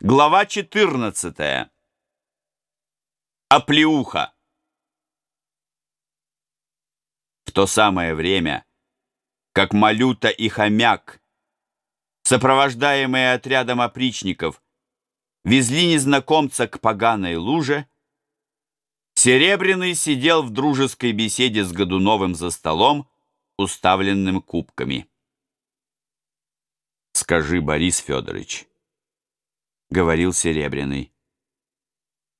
Глава 14. Оплеуха. В то самое время, как Малюта и Хомяк, сопровождаемые отрядом опричников, везли незнакомца к поганой луже, Серебряный сидел в дружеской беседе с Годуновым за столом, уставленным кубками. «Скажи, Борис Федорович», — говорил Серебряный.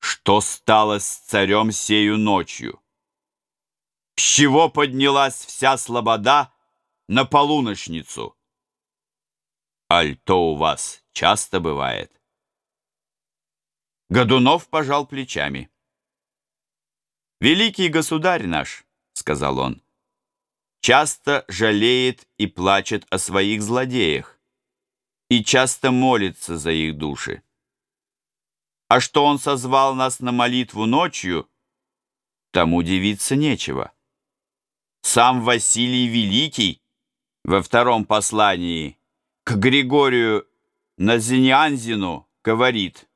«Что стало с царем сею ночью? С чего поднялась вся слобода на полуночницу? Аль то у вас часто бывает?» Годунов пожал плечами. «Великий государь наш», — сказал он, — «часто жалеет и плачет о своих злодеях и часто молится за их души. А что он созвал нас на молитву ночью, тому удивиться нечего. Сам Василий Великий во втором послании к Григорию Назинианзину говорит,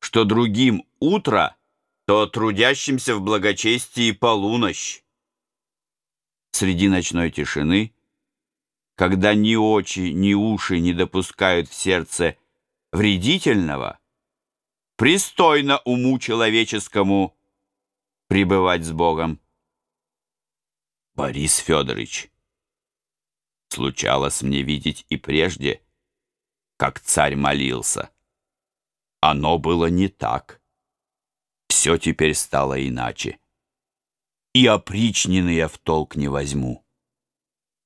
что другим утро, то трудящимся в благочестии полуночь. Среди ночной тишины когда ни очи, ни уши не допускают в сердце вредительного, пристойно уму человеческому пребывать с Богом. Борис Федорович, случалось мне видеть и прежде, как царь молился. Оно было не так. Все теперь стало иначе. И опричнины я в толк не возьму.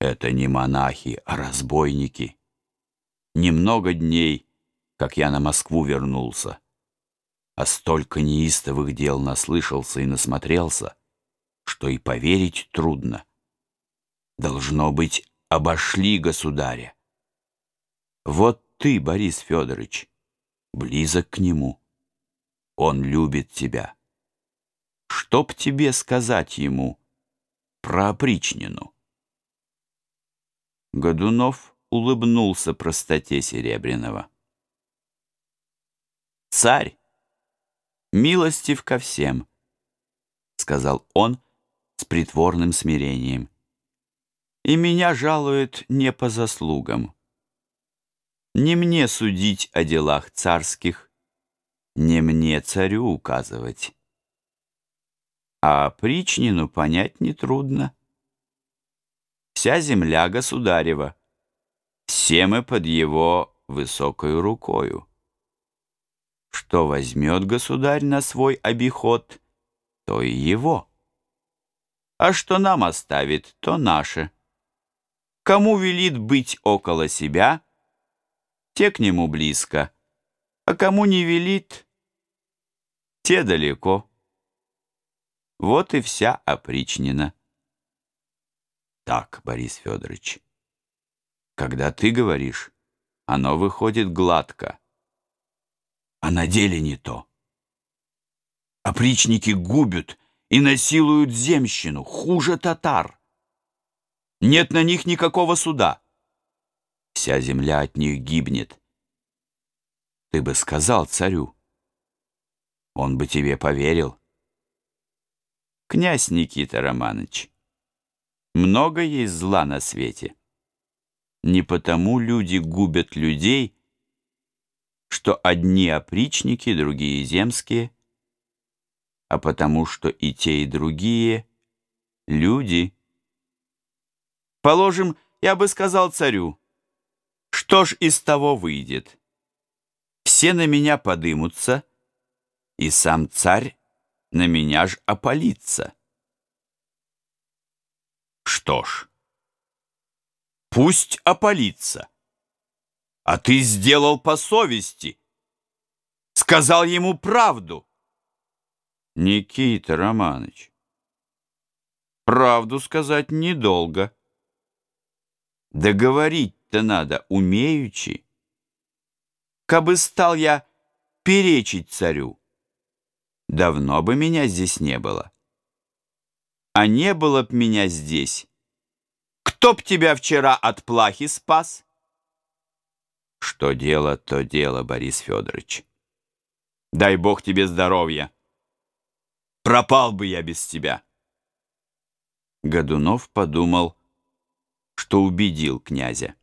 Это не монахи, а разбойники. Немного дней, как я на Москву вернулся, а столько неистовых дел наслышался и насмотрелся, что и поверить трудно. Должно быть, обошли государя. Вот ты, Борис Федорович, близок к нему. Он любит тебя. Что б тебе сказать ему про опричнину? Годунов улыбнулся простоте Серебряного. «Царь, милостив ко всем», — сказал он с притворным смирением. «И меня жалует не по заслугам. Не мне судить о делах царских, не мне царю указывать. А причнину понять нетрудно вся земля государева. Все мы под его высокой рукою. Что возьмет государь на свой обиход, то и его. А что нам оставит, то наше. Кому велит быть около себя, те к нему близко, а кому не велит, те далеко. Вот и вся опричнина так, Борис Федорович. Когда ты говоришь, оно выходит гладко. А на деле не то. Опричники губят и насилуют земщину, хуже татар. Нет на них никакого суда. Вся земля от них гибнет. Ты бы сказал царю. Он бы тебе поверил. Князь Никита Романович, много есть зла на свете. Не потому люди губят людей, что одни опричники, другие земские, а потому что и те, и другие люди. Положим, я бы сказал царю, что ж из того выйдет? Все на меня подымутся, и сам царь на меня ж опалится. Что ж, пусть опалится. А ты сделал по совести. Сказал ему правду. Никита Романович, правду сказать недолго. Договорить-то надо умеючи. Кабы стал я перечить царю, давно бы меня здесь не было а не было б меня здесь, кто б тебя вчера от плахи спас? Что дело, то дело, Борис Федорович. Дай Бог тебе здоровья. Пропал бы я без тебя. Годунов подумал, что убедил князя.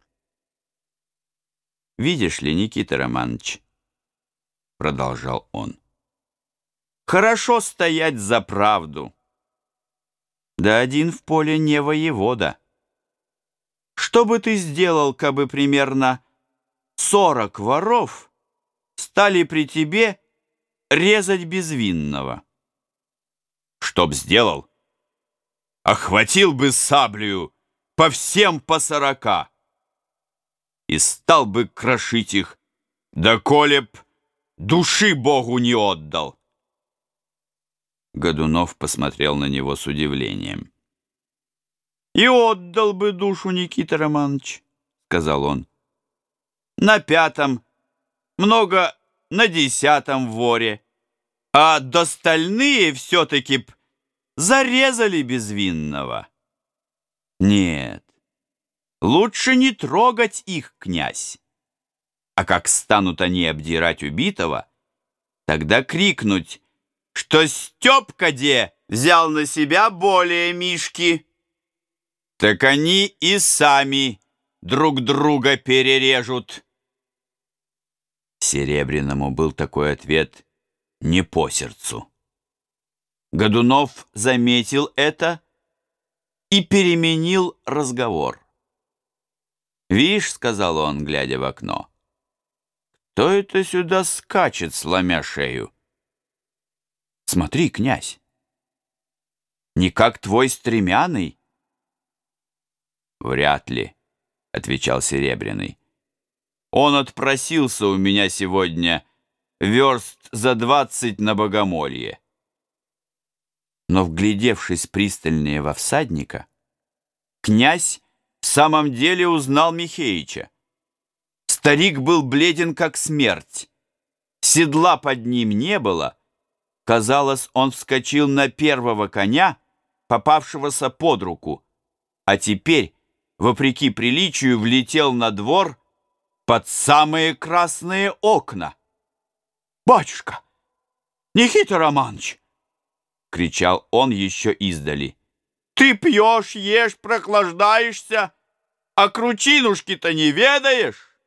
«Видишь ли, Никита Романович, — продолжал он, — хорошо стоять за правду. Да один в поле не воевода. Что бы ты сделал, кабы примерно сорок воров стали при тебе резать безвинного? Чтоб сделал? Охватил бы саблею по всем по сорока и стал бы крошить их, да коли б души Богу не отдал. Годунов посмотрел на него с удивлением. «И отдал бы душу, Никита Романович», — сказал он. «На пятом, много на десятом воре, а достальные все-таки б зарезали безвинного». «Нет, лучше не трогать их, князь. А как станут они обдирать убитого, тогда крикнуть что Степка де взял на себя более Мишки. Так они и сами друг друга перережут. Серебряному был такой ответ не по сердцу. Годунов заметил это и переменил разговор. «Вишь», — сказал он, глядя в окно, — «кто это сюда скачет, сломя шею?» Смотри, князь, не как твой стремяный. Вряд ли, отвечал Серебряный. Он отпросился у меня сегодня верст за двадцать на богомолье. Но, вглядевшись пристальнее во всадника, князь в самом деле узнал Михеича. Старик был бледен, как смерть. Седла под ним не было, Казалось, он вскочил на первого коня, попавшегося под руку, а теперь, вопреки приличию, влетел на двор под самые красные окна. «Батюшка! Никита Романович!» — кричал он еще издали. «Ты пьешь, ешь, прохлаждаешься, а кручинушки-то не ведаешь?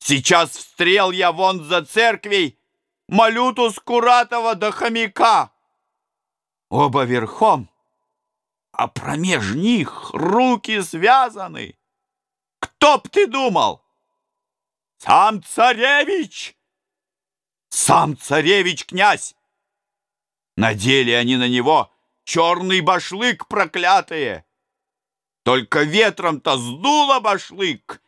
Сейчас встрел я вон за церквей, Малюту Скуратова до хомяка. Оба верхом, а промеж них руки связаны. Кто б ты думал? Сам царевич! Сам царевич-князь! Надели они на него черный башлык проклятые. Только ветром-то сдуло башлык.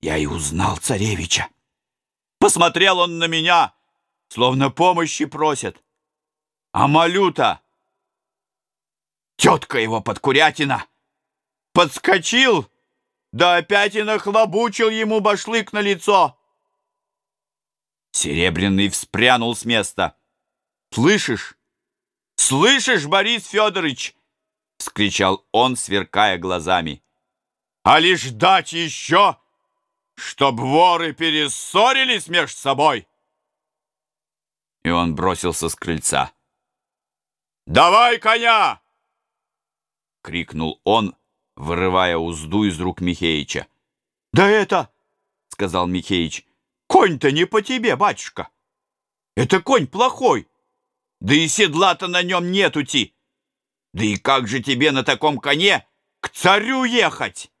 Я и узнал царевича. Посмотрел он на меня — словно помощи просят. А Малюта, тетка его подкурятина, подскочил, да опять и нахлобучил ему башлык на лицо. Серебряный вспрянул с места. «Слышишь? Слышишь, Борис Федорович?» — вскричал он, сверкая глазами. «А лишь ждать еще, чтоб воры перессорились между собой!» И он бросился с крыльца. «Давай коня!» — крикнул он, вырывая узду из рук Михеича. «Да это, — сказал Михеич, — конь-то не по тебе, батюшка. Это конь плохой, да и седла-то на нем нет ути. Да и как же тебе на таком коне к царю ехать?»